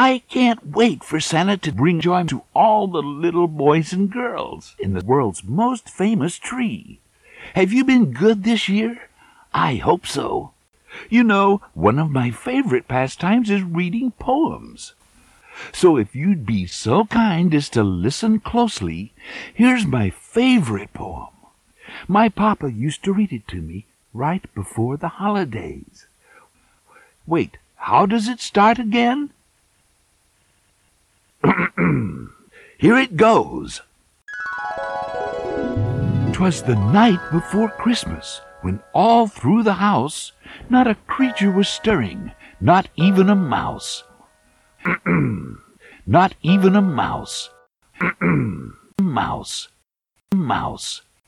I can't wait for Santa to bring joy to all the little boys and girls in the world's most famous tree. Have you been good this year? I hope so. You know, one of my favorite pastimes is reading poems. So if you'd be so kind as to listen closely, here's my favorite poem. My papa used to read it to me right before the holidays. Wait, how does it start again? Here it goes. 'Twas the night before Christmas, when all through the house not a creature was stirring, not even a mouse. not even a mouse. mouse. Mouse.